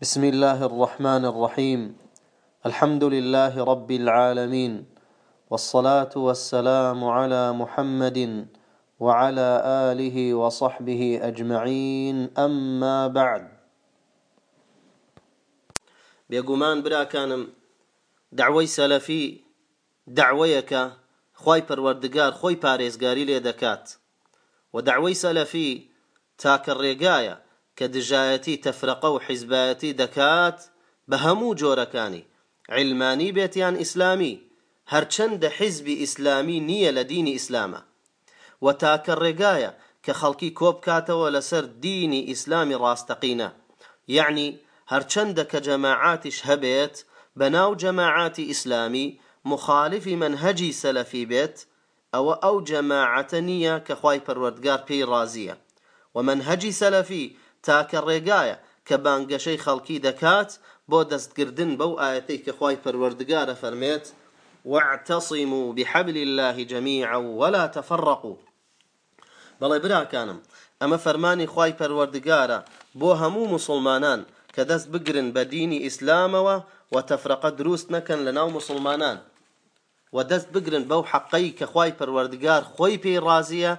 بسم الله الرحمن الرحيم. الحمد لله رب العالمين. والصلاة والسلام على محمد وعلى آله وصحبه أجمعين. أما بعد. بيغمان براكانم دعوي سلفي دعويك خوي پروردگار خوي پارێزگاری لێ دەکات. و دعوەی سەلەفی تاکە ڕێگایە. کە دژایەتی تەفرەقە و حیزبایەتی دەکات بە هەموو جۆرەکانی علمانی بێتیان ئیسلامی هەرچەندە حیزبی ئیسلامی نییە لە دینی ئیسلامە و تاکە ڕێگایە کە خەڵکی کۆبکاتەوە لەسەر دینی ئیسلامی ڕاستەقینە یعنی هەرچەندە کە جەماعاتیش هەبێت بەناو جەماعاتی ئیسلامی مخالفی منهجی سەلەفی بێت ئەوە ئەو جەماعەتە نییە تاکە ڕێگایە کە بانگەشەی خەڵکی دەکات بۆ دەستگردن بەو ئاەتەی کە خی پەروەردگارە فەرمێت واعتصموا بحبل الله جميعا ولا تفرقوا بەڵێ براکانم ئەمە فەرمانی خی پەروەردگارە بۆ هەموو مسلمانان کە دەست بگرن بە دینی ئیسلامەوە و تەفرەقە دروست نەکەن لە ناو مسلمانان و دەست بگرن بەو حەقەی کە خی پەروەردگار خۆی پێی ڕازیە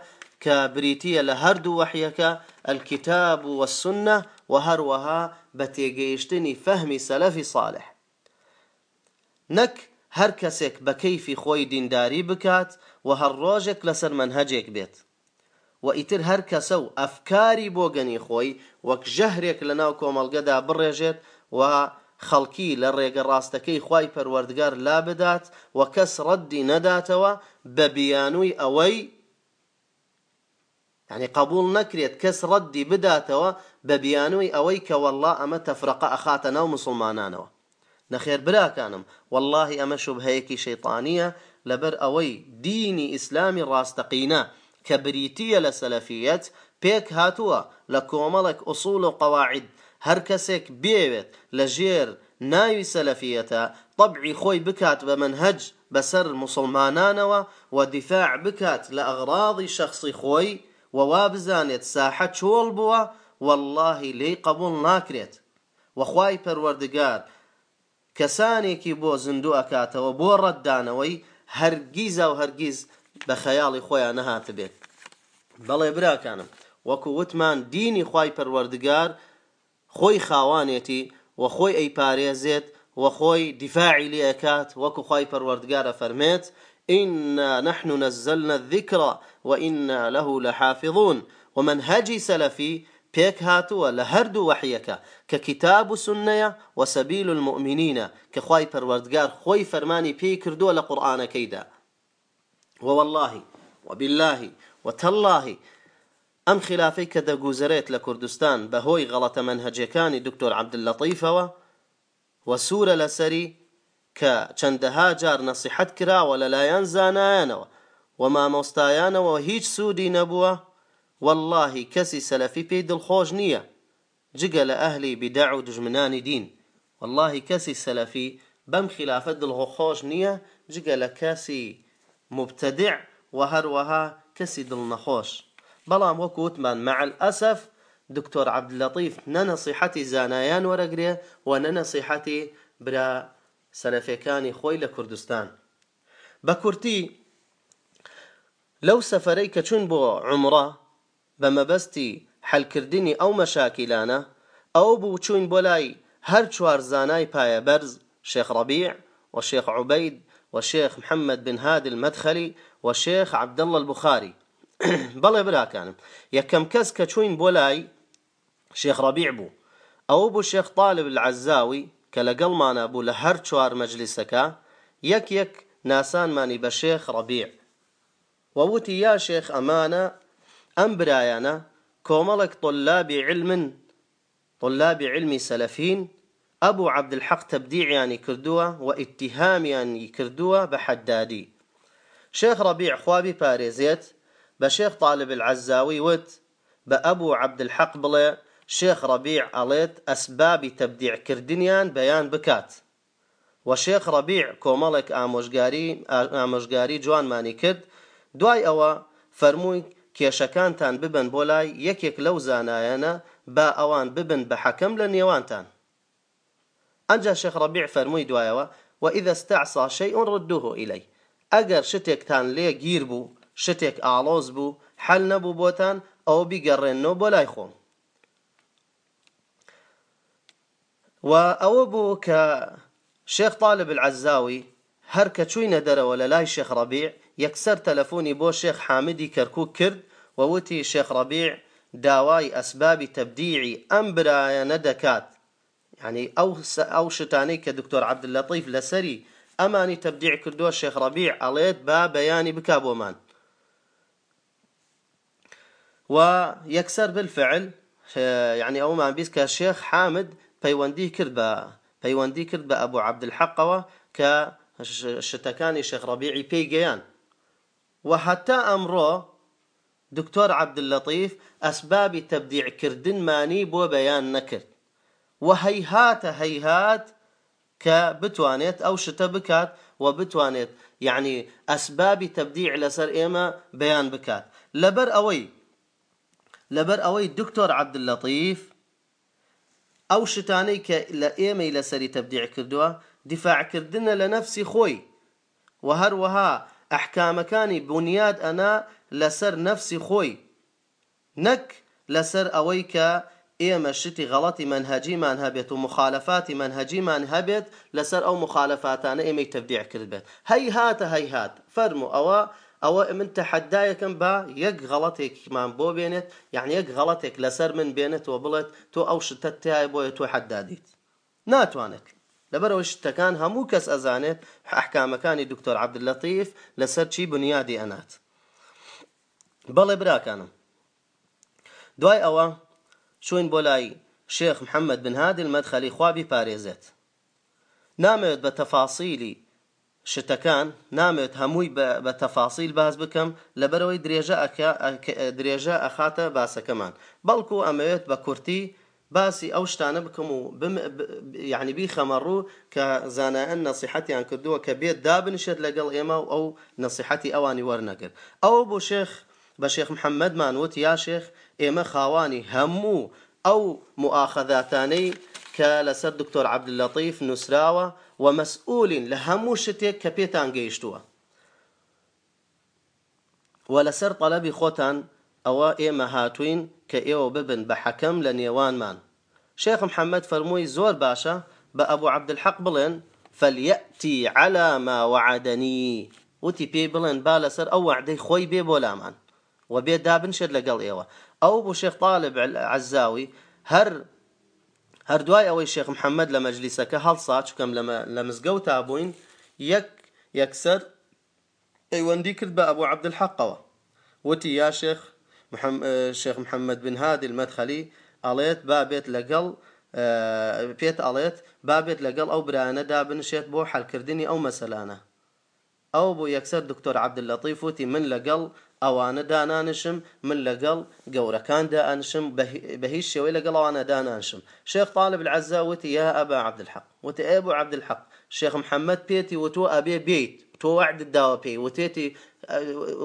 کە بریتە لە هەردوو وەحیەکە الكتاب والسنة وهروها بتيجيشتني فهمي سلفي صالح نەک هەر کەسێک بە کەیفی خۆی دینداری بکات و هەر ڕۆژێک لەسەر منهجێک بێت. و ئیتر هەر کەسە و ئەفکاری بۆ گەنی خۆی وەک ژەهرێک لە ناو کۆمەلگەدا بڕێژێت و خەڵکی لە ڕێگە ڕاستەکەی خی پەروەردگار لا بدات و کەس ڕەدی نەداتەوە بە بیانووی ئەوەی يعني قبول ڕەدی بداتەوە بە بیانووی ئەوەی کە والله ئەمە تەفرەقە ئەخاتە ناو مسلمانانەوە نەخێر براکانم واللهی ئەمە شوبهەیەکی شەیطانیە لەبەر ئەوەی دینی ئیسلامی ڕاستەقینە کە بریتیە لە سەلەفیەت پێک هاتووە لە کۆمەڵێک ئوسول و قەواعد هەر کەسێک بێوێت لە ژێر ناوی سەلەفیەتە طبعی خۆی بکات بە منهج بەسەر مسلمانانەوە و دیفاع بکات لە ئەغراضی شخصی خۆی ووا بزانێت ساحە چۆڵ بووە واللهی لی قبول ناکرێت. وەخوای پەروەردگار کەسانێکی بۆ زیندوو ئەکاتەوە بۆ ڕەتدانەوەی هەرگیزە و هەرگیز بە خەیاڵی خۆیان نەهات بێت. بەڵێ براکانم وەکو وتمان دینی خوای پەروەردگار خۆی خاوانێتی و خۆی ئەی پارێزێت و خۆی دیفاعی لێ ئەکات وەکو خی پەروەردگارە فەرمێت إنا نحن نزلنا الذكر وإنا له لحافظون. ومنهجي سلفي پێک هاتووە لە هەردوو وەحیەکە کە کتاب و سنەیە و سەبیل المؤمنینە کە خی پەروەردگار خۆی فەرمانی پێی کردووە لە قورآانەکەیدا وواللهی وباللهی وتەلهی ئەم خلافەی کە دەگوزارێت لە کوردستان بەهۆی غەڵەتە منهجەکانی دکتۆر عبدلەتیفەوە و سوورە لەسەری کە جار نەسیحەت کراوە لەلایەن زانایانەوە و مامۆستایانەوە هیچ سوودی نەبووە واللهی کەسی سەلەفی پێی دڵخۆش نییە جگە لە ئەهلی بیدع و دژمنانی دین. واللهی کەسی سەلەفی بەم خلافەت دڵخۆش نییە جگە لە مبتدع و هەروەها کەسی دڵنەخۆش بەڵام وەکووتمان مەعل ئەسف دکتۆر عبدلەطیف نەنەسیحەتی زانایان وەرەگرێ و نەنەسیحەتی برا سەلەفەکانی خۆی لە کوردستان. بە کورتی لەو سەفەرەی کە چون بۆ عمرە بە مەبەستی حلکردنی ئەو مەشاکیلانە ئەو بوو چوین بۆ لای هەر چوار زانای پایە بەرز شێخ ڕەبیع وشيخ عبيد وشيخ محمد بن هادي المدخلي وشيخ عبد الله البخاري بەڵێ براکانم یەکەم کەس کە چوین بۆ لای شێخ ڕەبیع بوو. ئەو بوو شێخ طالب العزاوی کە لەگەڵمانە بوو لە هەر چوار مەجلیسەکە یەک یەک ناسانمانی بە شێخ ڕەبیع. ووتی یا شێخ ئەمانە ئەم برایانە کۆمەڵێک طلابی علمن طلابی علمی سەلەفین ئەبوو عەبدولحەق تەبدیعیانی کردووە و ئیتیهامیانی کردووە بە حەدادی. شێخ ڕەبیع خوابی پارێزێت بە شێخ طالب العەزاوی وت بە ئەبوو عەبدولحەق بڵێ شێخ ڕەبیع ئەڵێت ئەسبابی تەبدیعکردنیان بەیان بکات. و شێخ ڕەبیع کۆمەڵێک ئامۆژگاری ئامۆژگاری جوانمانی کرد. دوای ئەوە فەرمووی کێشەکانتان ببن بۆ لای یەکێک لەو زانایانە با ئەوان ببن بە حەکەم لە نێوانتان. ئەنجا شێخ ڕەبیع فەرمووی دوایەوە وإذا استعصى شيء ردوه إليه ئەگەر شتێکتان لێ گیر بوو شتێک ئاڵۆز بوو حەل نەبوو بۆتان ئەو بیگەڕێنەوە بۆ لای خۆم. و بوو کە شێخ طالب العزاوی هەر کە چووینە دەرەوە لە لای شێخ ڕەبیع یەکسەر تەلەفۆنی بۆ شێخ حامدی کەرکوو کرد ووتی شێخ ڕەبیع داوای ئەسبابی تەبدیعی ئەم برایەنە دەکات يعني ئەو ئەو شتانەی کە دکتۆر عبدلەطیف لەسەری ئەمانی تەبدیع کردووە شێخ ڕەبیع ئەڵێت با بەیانی بک بالفعل يعني ئەومان بیست کە شێخ حامد پەیوەندی کرد بە پەیوەندی کرد بە ئەبوو عبدالحەقەوە کە شتەکانی شێخ ڕەبیعی پێی گەیان. و حتا ئەمڕۆ دکتۆر عبدلەطیف ئەسبابی تەبدیعکردنمانی بۆ بەیان نەکرد. و هەیهاتە هەیهات کە بتوانێت ئەو شتە بکات و بتوانێت یعنی ئەسبابی تەبدیع لەسەر ئێمە بەیان بکات. لەبەر ئەوەی لەبەر دکتۆر عبدلەطیف ئەو شتانەی کە لە ئێمەی لەسەری تەبدیع کردووە دیفاعکردنە لە نەفسی خۆی. و هەروەها ئەحکامەکانی بنیاد ئەنا لەسەر نەفسی خۆی. نەک لەسەر ئەوەی کە ئێمە شتی غەڵەتی منهەجیمان هەبێت و مخالفاتی منهەجیمان هەبێت لەسەر ئەو مخالفاتانە ئێمەی تەبدیع کرد بێت هەی هاتە هەی هات فەرمو ئەوە ئەوە من تەحەدایەکەم بە یەک غەڵەتێکمان بۆ بێنێت یعنی یەک غەڵەتێک لەسەر من بێنێتەوە بڵێت تۆ ئەو شتە تایە بۆیە تۆ حەدادیت ناتوانێت. لەبەرەوە شتەکان هەموو کەس ئەزانێت ححکامەکانی دکتۆر عبدلەتیف لەسەر چی بنیادی ئەنات. بەڵێ براکانم. دوای ئەوە چوین بۆ لای شێخ محەممەد بن هادل مەدخەلی خوابی پارێزێت. نامەوێت بە تەفاسیلی شتەکان نامێت هەمووی بە تەفاسیل باز بکەم لەبەرەوەی درێژە درێژە ئەخاتە باسەکەمان. بەڵکو ئەمەوێت بە کورتی باسی ئەو شتانە بکەم و یعنی بی خەمەڕوو کە زانایەن نەسیحەتیان کردووە کە بێت دابنشێت لەگەڵ ئێمە و ئەو نەسیحەتی ئەوانی وەرنەگرت. ئەوە بۆ شێخ بە شێخ محەممەدمان وت یا شێخ ئێمە خاوانی هەموو ئەو مؤاخەذاتانەی کە لەسەر دکتۆر عبدلەطیف نووسراوە و مەسئولین لە هەموو شتێک کە پێتان گەیشتووە و لەسەر طلبی خۆتان ئەوە ئێمە هاتوین کە ئێوە ببن بە حەکەم لە نێوانمان شێخ محەممەد فەرمووی زۆر باشە بە ئەبوو عبدالحەق بڵێن على ما وعدنی وتی پێی بڵێن با لەسەر ئەو وعدەی خۆی بێ بۆ لامان و بێ دابنشێت لەگەڵ ئێوە ئەو بۆ شێخ طالب عزاوی هەر هەردوای ئەوەی شێخ محەممەد لە مەجلیسەکە هەڵسا چکەم لە مزگەوت تا بووین یەک یەکسەر پەیوەندی کرد بە ئەبوو عبدالحەقەوە وتی یا شێخ شێخ محەممەد بن هادی المەدخەلی ئەڵێت با بێت لەگەڵ پێت ئەڵێت بابێت لەگەڵ ئەو برانەدا بنشێت بۆ حلکردنی ئەو مەسەلانە. ئەو بۆ یەکسەر دکتۆر عبدلەطیف وتی من لەگەڵ ئەوانە دانانشم من لەگەڵ گەورەکاندا ئەنشم بە هیچ شێوەی لەگەڵ ئەوانە دانانشم. شێخ طالب العزا وتی یا ئەبا عبدالحق. وتی ئێ بۆ عبدالحق شێخ محەممەد پێتی وتۆ ئەبێ بێیت. تۆ وعدت داوە پێی وتێتی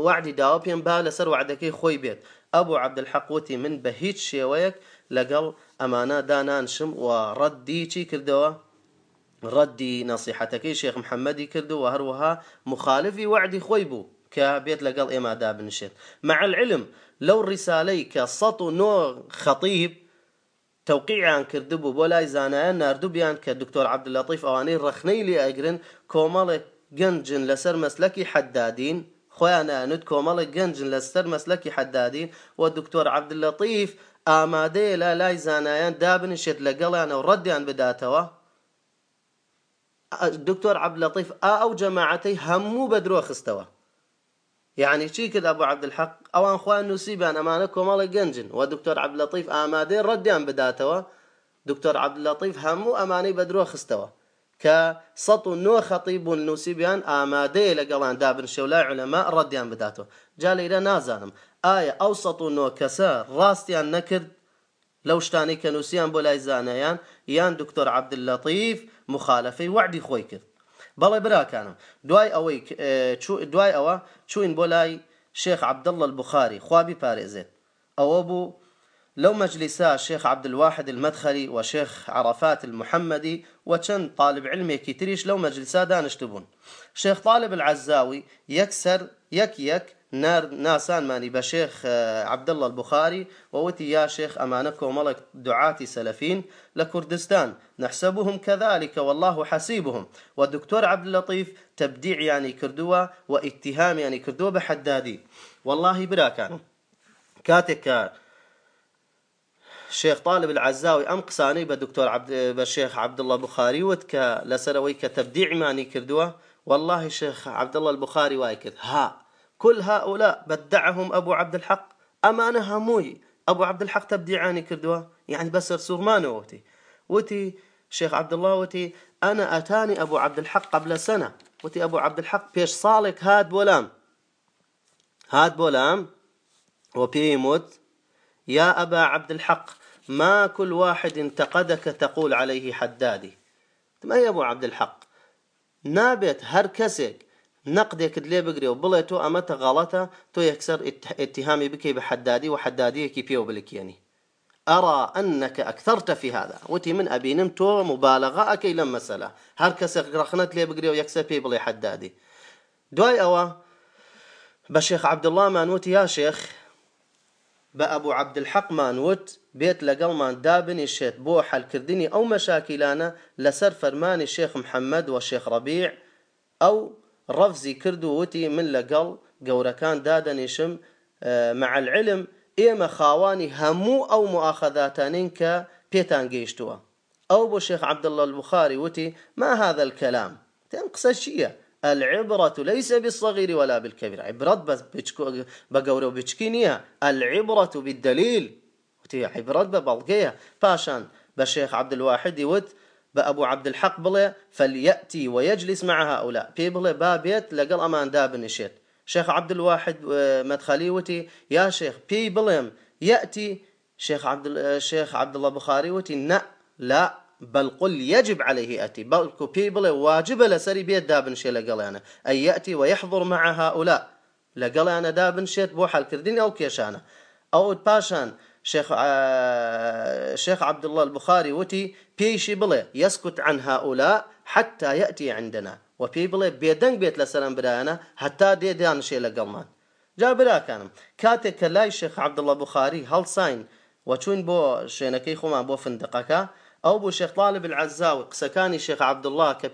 وعدی داوە پێم با لەسەر وعدەکەی خۆی بێت. ئەبوو عبدالحق وتی من هیچ شێوەیەک لەگەڵ ئەمانە دانانشم و ڕەدی چی کردەوە؟ ڕەدی نەسیحەتەکەی شێخ محەممەدی کرد و هەروەها مخالفی وعدی خۆی بوو. کە بێت لەگەڵ ئێمادا بنشێت مع العلم لەو ڕیسالەی کە سەد و نۆ خەطیب توقیعیان کردبوو بۆ لای زانایان نردوبیان کە دکتۆر عبدلەطیف ئەوانەی ڕخنەی لێ ئەگرن کۆمەڵێک گەنجن لەسەر مەسلەکی حەدادین خۆیان نانوت کۆمەڵێک گەنجن لەسەر مەسلەکی حەدادین و دکتۆر عبدلەطیف ئامادەیە لا لای زانایان دابنشێت لەگەڵیان و ڕەدیان بداتەوە دکتۆر عبدلەطیف ئا ئەو جەماعەتەی هەموو بە درۆ خستەوە يعني چی کرد ئەبوو عبدالحق ئەوان خوان نووسیبیان ئەمانە کۆمەڵی گەنجن و دکتۆر عبدلەطیف ئامادەی ڕەدیان بداتەوە دکتۆر عبدلەطیف هەموو ئەمانەی بە درۆ خستەوە کە سەد و نۆ خەتی بوون نووسیبیان ئامادەیە لەگەڵان دابن شەولای علەما ڕەدیان بداتەوە جا لەیرە نازانم. ئایا ئەو سەد و نۆ کەسە ڕاستیان نەکرد لەو شتانی کە نووسیان بۆ لای زانایان یان دکتۆر عبدلەطیف بەڵێ براکانم. دوای ئەوەی دوای ئەوە چوین بۆ لای شێخ عبدله البخاری خوابی پارێزێت ئەوە بوو لو مجلسا الشيخ عبد الواحد المدخلي وشيخ عرفات المحمدي وشن طالب علمي كيتريش لو مجلسا دانشتبون شيخ طالب العزاوي يكسر يك يك نار ناسان ماني بشيخ آه، عبد الله البخاري ووتي يا شيخ أمانكم ملك دعاتي سلفين لكردستان. نحسبهم كذلك والله حسيبهم. والدكتور عبد اللطيف تبديع يعني كردوه واتهام يعني كردوه بحدادي. والله برا كانوا كاتك الشيخ طالب العزاوي ام قساني بدكتور عبد بالشيخ عبد الله بخاري وتك لسروي كتبديع ماني كردوه والله الشيخ عبد الله البخاري وايكد. ها. كل هؤلاء بدعهم أبو عبد الحق. أمانة هموي أبو عبد الحق تبديعاني كردوا يعني بس رسول ما نوتي وتي شيخ عبد الله وتي أنا أتاني أبو عبد الحق قبل سنة. وتي أبو عبد الحق بيش صالك هاد بولام. هاد بولام. وبيموت يا أبا عبد الحق ما كل واحد انتقدك تقول عليه حدادي. ما يا أبو عبد الحق؟ نابت هر كسك نقدێکت لێ بگرێ و بڵێ تۆ ئەمەتە غەڵەتە تۆ یەکسەر اتهامی بکەی بە حدادی و پێوە بلکێنی أرى أنك أكثرت في هذا. وتي من أبينم تو مبالغة أكي لم مسألة. هر كس رخنت لي بقري ويكسر بي بلي حدادي. دواي أوا بشيخ عبد الله مانوت يا شيخ. بأبو عبد الحق مانوت بيت لقل من دابن الشيت بو حل كردني أو مشاكلانا لسر فرمان الشيخ محمد والشيخ ربيع أو ڕەفزی کرد و وتی من لەگەڵ گەورەکان دادەنیشم مع العلم ئێمە خاوانی هەموو ئەو مؤاخذاتانین کە پێتان گەیشتووە ئەو بۆ شێخ عبدالله البخاري وتي ما هذا الكلام؟ تم قصة شيء العبرة ليس بالصغير ولا بالكبير. عبرة بس بقورة وبتشكينيها العبرة بالدليل. وتي عبرة ببلغية. باشان بشيخ عبد الواحد يوت بأبو عبد الحق بڵێ فليأتي ويجلس مع هؤلاء. پێ بڵێ با بێت لەگەڵ ئەمان دابنیشێت شيخ عبد الواحد مدخلي وتي يا شيخ بي بڵێم يأتي شيخ عبد الشيخ عبد الله بخاري وتي نا لا بل قل يجب عليه أتي بلكو بي بڵێ واجب لسري بيت دابنشي لەگەڵیانە أي يأتي ويحضر مع هؤلاء. لەگەڵیانە دابنشێت بۆ حەلکردنی ئەو کێشانە ئەو پاشان شيخ شيخ عبد الله البخاري وتي بيشي بڵێ يسكت عن هؤلاء حتى يأتي عندنا. وبي بڵێ بێدەنگ بێت لەسەرم برایانە هەتا دێ دانشێ لەگەڵمان جا براکانم کاتێک کە لای شێخ عبدڵە بخاری هەڵساین وچوون بۆ شوێنەکەی خۆمان بۆ فندقەکە ئەو بۆ شێخ طالب العزاوي قسەکانی شێخ عبدله کە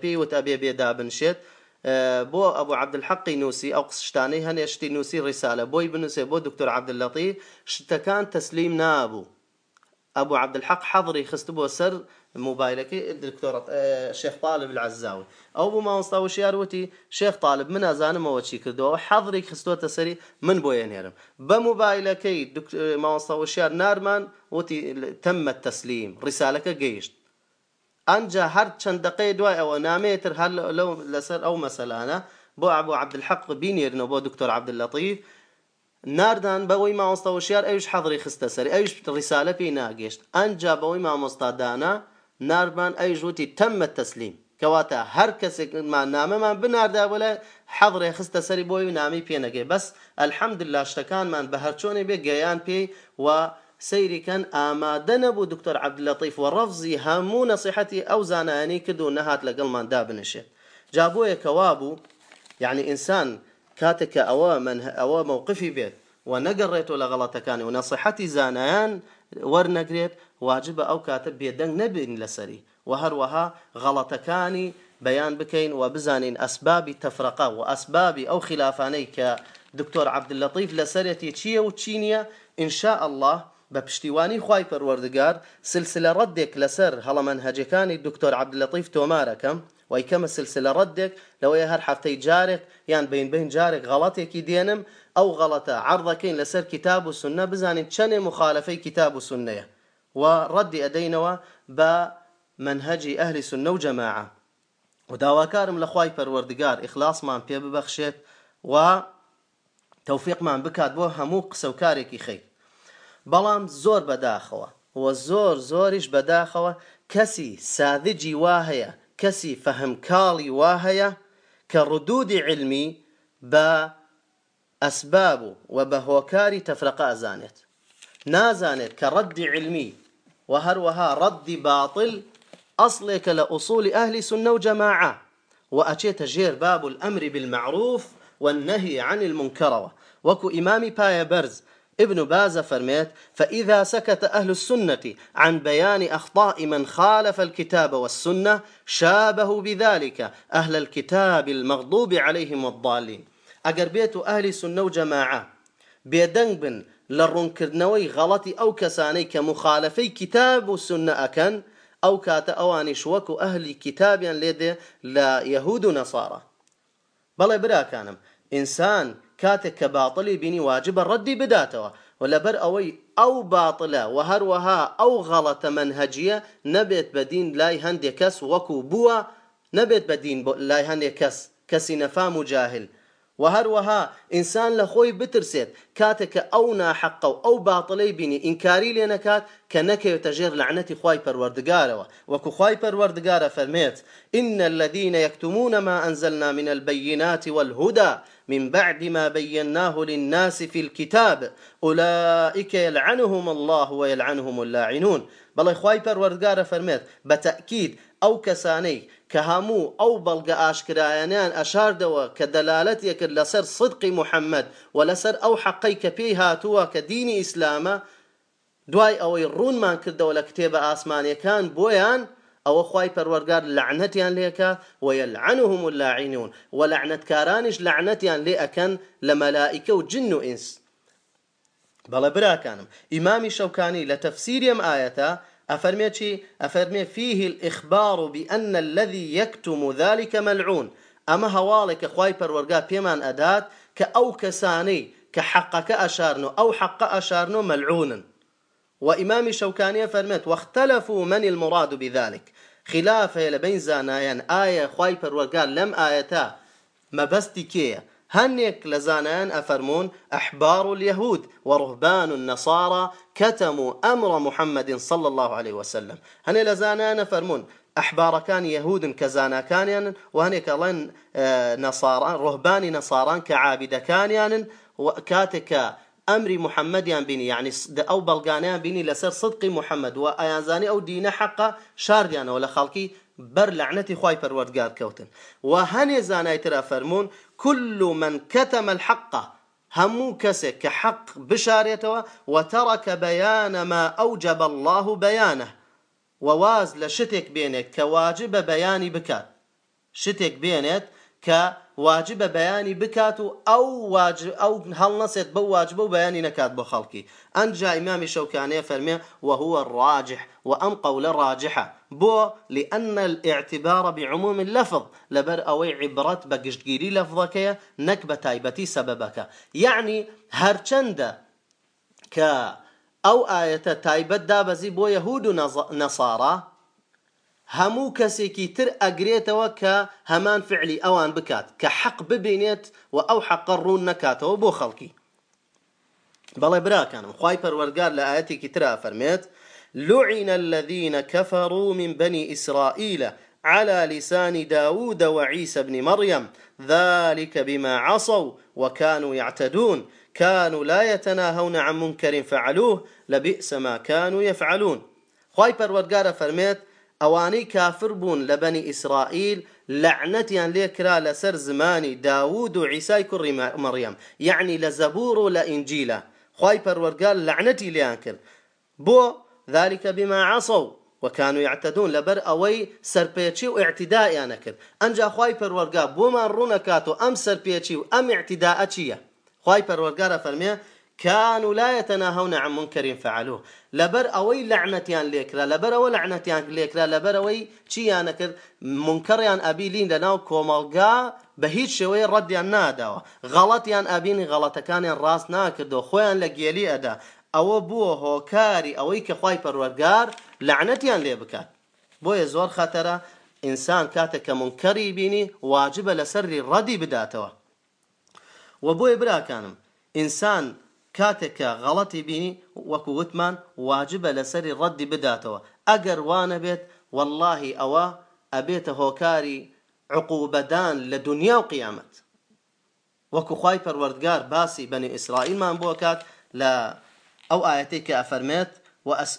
پێی وت ئەبێ بێدا بنشێت بۆ ئەبوو عبدحقی نووسی ئەو شتانەی هەنێشتی نووسی ڕیسالە بۆی بنووسێ بۆ دکتۆر عبدلەتی شتەکان تەسلیم نابوو ئەبوو عبدالحق حەضری خست بۆ سەر موبایلەکەی دکتۆر شێخ طالب العزاوي. ئەو بوو ماوەستا وشیاروتی شێخ طالب من ئازانمەوە چی کردەوە حەضری خستۆتە سەری من بۆ ێنێرم بە موبایلەکەی ماوەستا وشیار نارمان وتی تەممە تەسلیم ڕیسالەکە گەیشت ئەنجا هەر چەندەقەی دوای ئەوە نامێتر هەر لەو لەسەر ئەو مەسەلانە بۆ عبوو عبدالحق بینێرنەوە بۆ دکتۆر عبدلەطیف ناردان بەوەی مامۆستا وشیار ئەوش حەضری خستە سەر ئەوش ڕیسالە پێی ناگەشت ئەنجا بەوەی مامۆستادانا ناربان ئەی ژوتی تەممە تەسلیم کەواتە هەر کەسێکمان نامەمان بناردا بۆلە حەضڕێ خستە سەری بۆی نامی پێنەگەی بەس ئەلحەمدللا شتەکانمان بە هەرچۆنێ بێ گەیان پێی و سەیریکەن ئامادە نەبوو دکتۆر عبدلەتیف و ڕەفزی هەموو نەسیحەتی ئەو زانانی کرد و نەهات لەگەڵمان دابنشێت جا بۆیە کەوا بوو یعنی ئینسان کاتێک کە ئەوە من ئەوە مووقفی بێت و نەگەڕێتەوە لە غەڵەتەکانی و نەسیحەتی زانایان وەرنەگرێت واجبە ئەو کاتە بێدەنگ نەبین لەسەری و هەروەها غەڵەتەکانی بەیان بکەین و بزانین ئەسبابی تەفرەقا و ئەسبابی ئەو خلافانەی کە دکتۆر عبدلەطیف لەسەرەتی چییە و الله بە پشتیوانی خی پەروەردگار سلسلە ڕەدێک لەسەر هەڵەمەەن هەجەکانی دکتۆر عبدلەتیف تۆمارەکەم. وای کەمە سلسلە ڕەدێک لەوەیە هەر هەفتەی جارێک یان بین بین جارێک غەڵەتێکی دێنم ئەو غەڵەتە عرضەکەین لەسەر کتاب و سنە بزانین چەندێ مخالفەی کتاب و سنەیە. و ڕەدی ئەدەینەوە بە منهجی ئەهلی سنە و جەماعە. و داواکارم لە خی پەروەردگار ئیخلاسمان پێ ببەخشێت و تەوفیقمان بکات بۆ هەموو قسە و کارێکی خەیت بەڵام زۆر بەداخەوە وە زۆر زۆریش بەداخەوە کەسی ساذجی وا هەیە کەسی فەهمکاڵی وا هەیە کە علمی بە ئەسباب و و بە هۆکاری تەفرەقا ئەزانێت. کە ڕەدی علمی و هەروەها ڕەدی باطل ئەسڵێکە لە ئووسڵی ئەهلی سنە و جەماعە و ئەچێتە ژێر باب الأمر بالمعروف والنهي عن المنكر وەکو ئیمامی پایەبەرز ابن باز ئەفەرمێت فإذا سكت أهل السنة عن بيان أخطاء من خالف الكتاب والسنة شابه بذلك أهل الكتاب المغضوب عليهم والضالين. ئەگەر بێت أهل سنة وجماعة بێدەنگ بن لە ڕوونکردنەوەی غەڵەتی ئەو کەسانەی کە موخالەفەی كتاب والسنة ئەکەن ئەو کاتە ئەوانیش وەکو ئەهلی کتابیان لێدێ لە یەهود و نەسارە بەڵێ براکانم ئینسان کاتێک کە باڵی بینی واجبە ڕەدی بداتەوە و لەبەر ئەوەی ئەو باڵە و هەروەها ئەو غەڵەتە منهەجیە نەبێت بەدین لای هەندێک کەس وەکو بووە نەبێت نەفام و جاهل و هەروەها ئینسان لە خۆی بترسێت کاتێک کە ئەو ناحەقە و ئەو باڵەی بینی ئینکاری لێ نەکات کە نەکەوێتە ژێر لەعنەتی خی فەرمێت إن الذين يكتمون ما أنزلنا من البينات والهدى من بعد ما بيناه للناس في الكتاب أولئك يلعنهم الله ويلعنهم اللاعنون. بەڵێ خی پەروەردگارە فەرمێت بە تەکید ئەو کەسانەی کە هەموو ئەو بەڵگە ئاشکرایانیان ئەشاردەوە کە دەلالەت یەکرد لەسەر صدقی محەممەد و لەسەر ئەو حەقەی کە پێی هاتووە کە دینی ئیسلامە دوای ئەوەی ڕوونمان کردەوە لە کتێبە ئاسمانیەکان بۆیان ئەوە خی پەروەرگار لعنەتیان لێکە وەیەلعنهم اللاعینون و لعنەتکارانیش لعنەتیان لێ ئەەکەن لە مەلائیکە و جن و ئینس. بەڵێ براکانم ئیمامی شەوکانی لە تەفسیریم ئاەتە أفرمي أفرمي فيه الإخبار بأن الذي يكتم ذلك ملعون. أما هوالك خواي پروردگار بيمان أدات كأو كساني كحقك أشارنو أو حق أشارنو ملعونا وإمام شوكانية فرمت واختلفوا من المراد بذلك. خلافه لبين زانايان آية خواي پروردگار لم آيتا ما هنيك لزانان أفرمون أحبار اليهود ورهبان النصارى كتموا أمر محمد صلى الله عليه وسلم. هني لزانان أفرمون أحبار كان يهود كزانا كان يعني وهني كلن نصارى رهبان نصاران كعابد كان يعني وكاتك ئەمری محەممەدیان بینی یعنی ئەو بەڵگانیان بینی لەسەر صدقی محەممەد و ئایانزانی ئەو دینە حەقا شاردیانەوە لە بەر لەعنەتی خی پەروەردگار کەوتن. و هەنێ زانایترا فەرمونون كل من كتم الحق هەموو کەسێک کە حەق بشارێتەوە وتەڕەکە بەیانەما ئەوجب الله بەیانە وواز بێنێت کە واجبە بەیانی بکات. شتێک بێنێت کە واجبە بەیانی بکات و ئەو ئەو هەڵ نەسێت بە واجبە و بەیانی نەکات بۆ خەڵکی ئەنجا ئیمامی شەوکانی ئەفەرمێ وهو الراجح و ئەم قەولە ڕاجحە. بۆ لأن الاعتبار بعموم اللفظ لبر أو عبرت بقشتگيري لفظك نكبة تايبتي سببك. يعني هرچند ك ئەو ئایەتە تایبەت دابەزی بۆ یەهود نەصارا هەموو کەسێکی تر ئەگرێتەوە کە هەمان فعلی ئەوان بکات کە حەق ببینێت و ئەو حەقە ڕوون نەکاتەوە بۆ خەڵکی. بەڵێ براکانم خوای پەروەردگار لە ئایەتێکی ترا لعن الذين كفروا من بني إسرائيل على لسان داود وعيسى بن مريم ذلك بما عصوا وكانوا يعتدون كانوا لا يتناهون عن منكر فعلوه لبئس ما كانوا يفعلون. خی پەروەرگارە فەرمێت ئەوانەی کافر بوون لە بەنی ئیسرائیل لعنەتیان لێکرا لەسەر زمانی داوود و عیسای کوڕی مەڕیەم یعنی لە زەبور و لە ئینجیلە خی بۆ ذلك بما عصوا وكانوا يعتدون لبر ئەوەی سەرپێچی و اعتیدایانە کرد ئەنجا خی پەروەرگا بۆمان ڕوونەکات و ئەم سەرپێچی و ئەم اعتیداە چییە خی پەروەرگارە فەرمێ كانوا لا يتناهون عن منكر فعلوه. لبر اوي لعنتيان ليكرا لبر او لعنتيان ليكرا لبر اوي چيان كر منكريان ابي لين دناو كومالغا بهيت شوي رديان ناداوا. غلطيان ابين غلطكان راس ناكردو خوين لجيلي ادا او بو هوكاري اوي كخواي پروردگار لعنتيان لي بكات. بو يزور خطره انسان كاتك منكري بيني واجب لسر ردي بداتوا. وبو براكانم انسان بداتەوە و بۆیە براکانم ئینسان کاتێککە غەڵەتی بینی وەکو وتمان واجبە لەسەری ڕەدی بداتەوە ئەگەر وانە بێت واللهی ئەوە ئەبێتە هۆکاری عقوبەدان لە دنیا و قیامەت وەکو خی پەروەردگار باسی بەنی ئیسرائیلمان بۆ کات لە آيتك أفرمات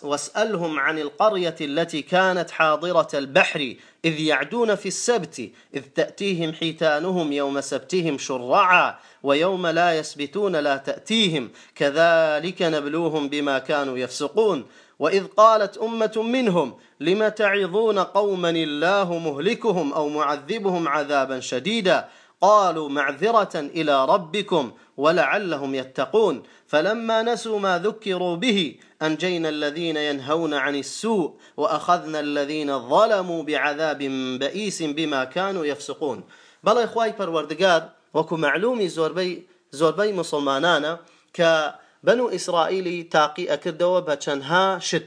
واسألهم عن القرية التي كانت حاضرة البحر إذ يعدون في السبت إذ تأتيهم حيتانهم يوم سبتهم شرعا ويوم لا يسبتون لا تأتيهم كذلك نبلوهم بما كانوا يفسقون. وإذ قالت أمة منهم لم تعظون قوما الله مهلكهم أو معذبهم عذابا شديدا؟ قالوا معذرة إلى ربكم ولعلهم يتقون. فلما نسوا ما ذكروا به أنجينا الذين ينهون عن السوء وأخذنا الذين ظلموا بعذاب بئيس بما كانوا يفسقون. بل إخواي پروردگار وكو معلومي زوربي زوربي مسلمانانا ك بنو ئیسرائیلی تاقی ئەکردەوە بە چەندها شت.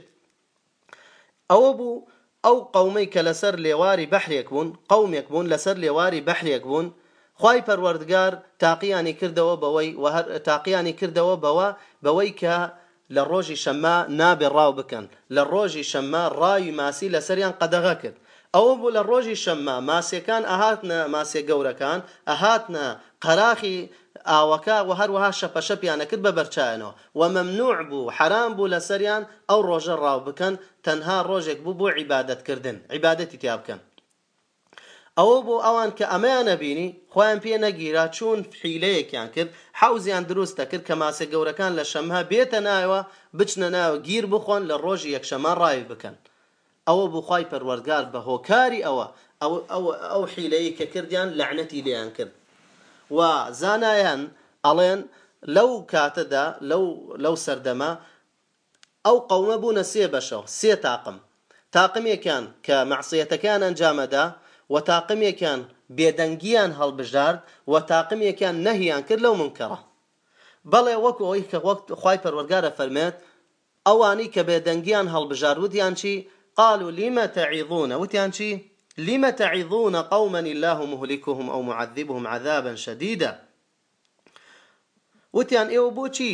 ئەوە بوو ئەو قەومەی کە لەسەر لێواری بەحرێک بوون قومێک بوون لەسەر لێواری بەحرێک بوون خی پەروەردگار تاقییانی کردەوە بەوەی تاقییانی کردەوە بەوە بەوەی کە لە ڕۆژی شەمما نابێ ڕاو بکەن. لە ڕۆژی شەمما ڕاوی ماسی لەسەریان قەدەغا کرد. ئەوە بوو لە ڕۆژی شەمما ماسیەکان ئەهاتنە ماسیە گەورەکان ئەهاتنە قەراخی ئاوەکە و هەروەها شەپەشەپیانە کرد بە بەرچایەنەوە و مەمنوع بوو حرام بوو لە سەریان ئەو ڕۆژە ڕاو بکەن تەنها ڕۆژێک بوو بۆ عیبادەتکردن عیبادەتی تیا بکەن. ئەوە بۆ ئەوان کە ئەمەیان نەبینی خۆیان پێ نەگیرا چوون حیلەیەکیان کرد حوزیان دروستە کرد کە ماسە گەورەکان لە شەمها بێتە نایەوە بچنە ناوە گیر بخۆن لە ڕۆژی یەکشەمان ڕای بکەن. ئەوە بخوای پەروەرگار بە هۆکاری ئەوە ئەو حیلەیە کە کردیان لەعنەتی لیان کرد. و زانایان ئەڵێن لەو کاتەدا لەو سەردەما ئەو قەومە بوونە سێ بەشەوە سێ تاقم. تاقمێکیان کە مەعسیەتەکان ئەنجامەدا و تاقمێکیان بێدەنگیان هەڵبژارد و تاقمێکیان نەهیان کرد لەو منکەڕە. بەڵێ وەکو ئەوی کە وەک خی پەروەرگارە فەرمێت ئەوانی کە بێدەنگیان هەڵبژار وتیان چی؟ قالوا لما تعظون؟ وتیان چی لم تعظون قوما الله مهلكهم أو معذبهم عذابا شديدا؟ وتیان ئێوە بۆچی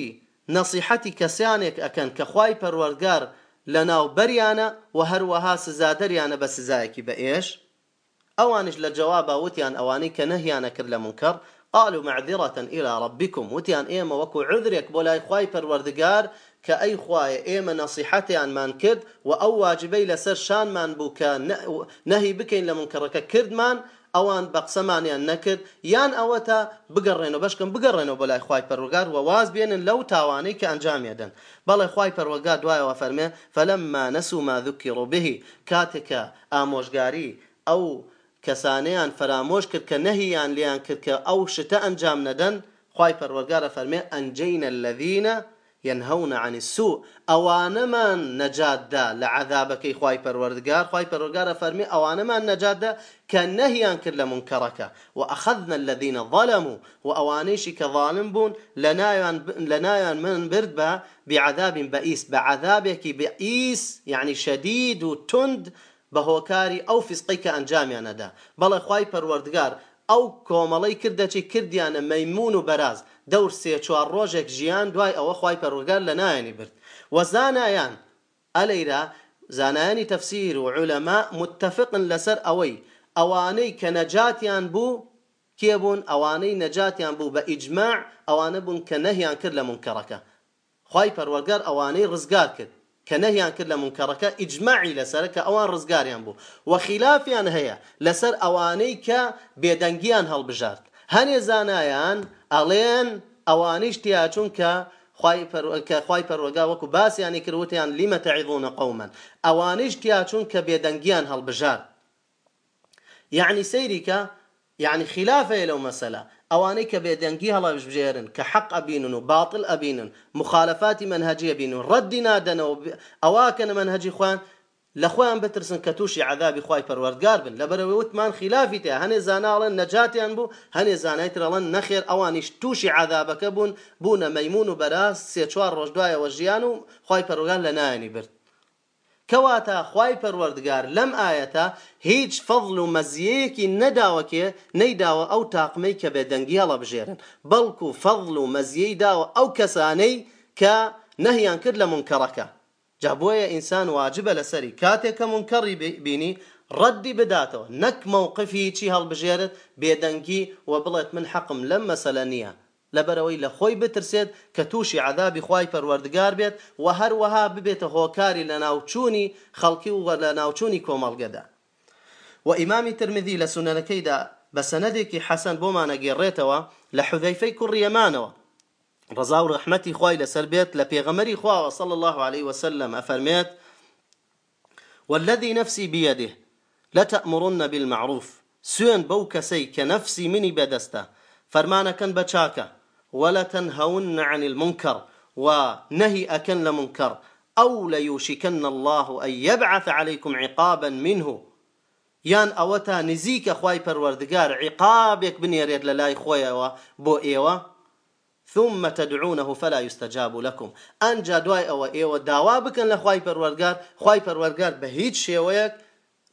نەسیحەتی کەسیانێک ئەکەن کە خوای پەروەرگار لە ناو بەریانە و هەروەها سزادەریانە بە سزایەکی بە ئێش ئەوانش لە جوابا وتیان قالوا معذرة إلى ربكم. وتیان ئێمە وەکو عوزرێک بۆ لای خوای پەروەردگار کە ئەی خوایە ئێمە نەسیحەتیانمان کرد و ئەو واجبەی لەسەر شانمان بوو کە نەهی بکەین لە منکەڕەکە کردمان ئەوان بە قسەمانیان نەکرد یان ئەوە تا بگەڕێنەوە بەشکم بگەڕێنەوە بەلای خوای پەروەردگار و واز بێنن لەو تاوانەی کە ئەنجامێدەن بەڵێ خوای پەروەردگار دوای ئەوە ئەفەرمێ فلما نسوا ما ذكروا به کاتێکە ئامۆژگاری ئەو کەسانەیان فرامۆش کرد کە نەهیان لیان کرد کە ئەو شتە ئەنجام نەدەن خوای پەروەردگار ئەفەرمێ أنجينا الذين ينهون عن السوء. اوانمان نجادا لعذابك خواي پروردگار. خواي پروردگار فرمي اوانمان نجادا كنهيان كل منكرك وأخذنا الذين ظلموا. وە ئەوانیش کە زاڵم بوون. لە نایان لە نایانمان برد بعذاب بئيس. بە عەزابێکی بئيس یەعنی شديد و توند. بە هۆکاری ئەو فیسقەی کە ئەنجامیاندا بەڵێ خوای پەروەردگار ئەو کۆمەڵی کردەچی کردیانە مەیمون و بەراز. دەور سێ چوار ڕۆژێک ژیان دوای ئەوە خوای پەروەردگار لە نایانی برد. وەزانایان ئەلەیرا زانایانی تەفسیر و عولەما موتتەفیقن لەسەر ئەوەی ئەوانەی کە نەجاتیان بوو کێبوون ئەوانەی نەجاتیان بوو بە ئیجماع ئەوانە بوون کە نەهیان کرد لە منکەڕەکە. خوای پەروەردگار ئەوانەی ڕزگار کرد. کە نەهیان کرد لە منکەڕەکە ئیجمماعی لەسەر کە ئەوان ڕزگاریان بوو وەخلافیان هەیە لەسەر ئەوانەی کە بێدەنگیان هەڵبژارد هەنێ زانایان ئەڵێن ئەوانیش تیاچون کە کە خی پەرۆگا وەکو باسییانی کردوتیان لیمە تەعیضونە قومن. ئەوانیش تیاچون کە بێدەنگیان هەڵبژار. یعنی سەیریکە یعنی خلافەیە لەو مەسەلا. ئەوانەی کە بێدەنگی هەڵاش بژێرن کە حەق ئەبینن و باڵ ئەبینن مخالفاتی منهجیە بین و ڕەدی نادەنەوە ئەواکەنە منهجی خوان لە بترسن کە تووشی عذابی خی پەروەردگار بن لەبەرەوەی وتمان خلافی تێ هەنێ زاناڵن نەجاتیان بوو هەنێ زانایترەڵەن نەخێر ئەوانیش تووشی عذابەکە بوون بوونە مەیمون و بەراز سێ چوار ڕۆژ دوایەوە ژیان و خی پەرۆگان لە نایانی برد. کەواتە خوای پەروەردگار لەم ئاەتە هیچ فەضل و نەداوەکێ نەیداوە ئەو تاقمەی کە بێدەنگی هەڵە بژێرن بەڵکو فەضل و مەزیەی داوە ئەو کەسانەی کە نەهیان کرد لە منکەڕەکە. جا بۆیە ئینسان واجبە لەسەری کاتێک کە منکەڕی بینی ڕەدی بداتەوە. نەک مووقفی چی هەڵبژێرت؟ بێدەنگی و بڵێت من حەقم لەم مەسەلە نییە. لەبەرەوەی لە خۆی بترسێت کە تووشی عذابی خی پەروەردگار بێت و هەروەها ببێتە هۆکاری لە ناوچوونی خەڵکی و لە ناوچوونی کۆمەڵگەدا. و ئیمامی ترمذی لە سونەنەکەیدا بە سەنەدێکی حەسەن بۆمانە گێڕێتەوە لە حذەیفەی کوڕیەمانەوە. ڕزا و ڕحمەتی خی لەسەر بێت لە پێغەمەری خواوە صل الله عليه وسلم ئەفەرمێت والذي نفسي بيده لتأمرن بالمعروف کەسەی کە نەفسی منی بەدەستە فەرمانەکەن بە چاکە ولا تنهون عن المنكر ونهي أكن لمنكر أو ليوشكن الله أن يبعث عليكم عقابا منه. یان ئەوەتا نزیکە خی پەروەردگار عقابێک بنێرێت لە لای خۆیەوە بۆ ئێوە ثم تدعونه فلا يستجاب لكم. ئەنجا دوای ئەوە ئێوە داوا بکەن لە خی پەروەرگار خی پەروەرگار بە هیچ شێوەیەک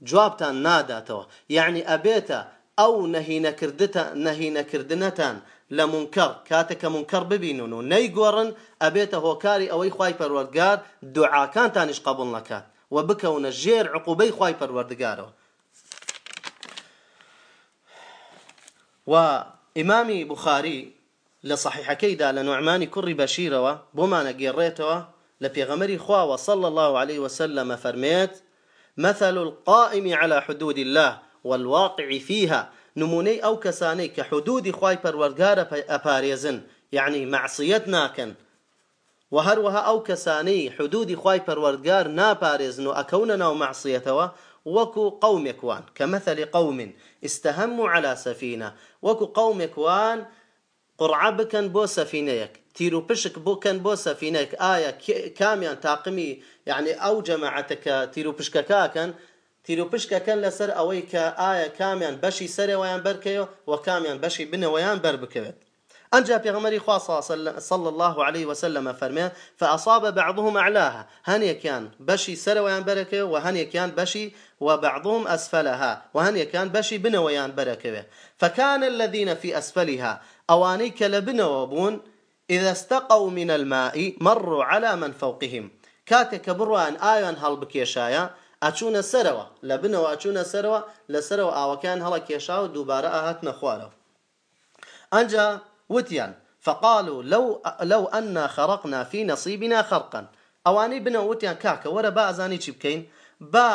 جوابتان ناداتەوە. یعنی ئەبێتە ئەو نەهینەکردتە نەهینەکردنەتان لە منکەڕ کاتێککە منکەڕ ببینون و نەیگۆڕن ئەبێتە هۆکاری ئەوەی خی پەروەرگار دوعاکانتانیش قبول نکات و بکەونە ژێر عقوبەی خی پەروەردگارەوە. و ئیمامی بخاری لە صحیحەکەیدا لە نوعمانی کوڕی بەشیرەوە بۆمانە گێڕێتەوە لە پێغەمەری خواوە صلى الله عليه وسلم فەرمێت مثل القائم على حدود الله والواقع فيها نمونەی ئەو کەسانەی کە حدودی خی پەروەرگارە ئەپارێزن یعنی معسیەت ناکەن. و هەروەها ئەو کەسانەی حدودی خی پەروەردگار ناپارێزن و ئەکەونە ناو معسیەتەوە وەکو قومێکوان قوم استهەم على سەفینە. وەکو قومێکوان قڕع بکەن بۆ سەفینەیەک تیر و پشک بکەن بۆ سەفینەیەک. ئایا کامیان تاقمی یعنی ئەو جەماعەتەکە تیر و و پشکەکەن لەسەر ئەوەی کە ئایا کامیان بەشی سەرەوەیان بەرکەوە و کامیان بەشی بنەوەیان بەر بکەوێت أنجا بيغمري خاصة صلى الله عليه وسلم فرمي فأصاب بعضهم أعلاها هني كان بشي سرويان بركة وهني كان بشي وبعضهم أسفلها وهني كان بشي بنويان بركة فكان الذين في أسفلها أوانيك لبنوبون إذا استقوا من الماء مروا على من فوقهم. كاتك بروان آيان هل بكيشايا ئەچوونە سەرەوە. لە بنەوە ئەچوونە سەرەوە لە سەرەوە ئاوەکان هەڵە کێشا و دووبارە ئاهات نەخوارەوە ئەنجا وتيان فقالوا لو لو أن خرقنا في نصيبنا خرقا. ئەوانەی بنەوە وتیان کاکە وەرە با ئازانی چی بکەین؟ با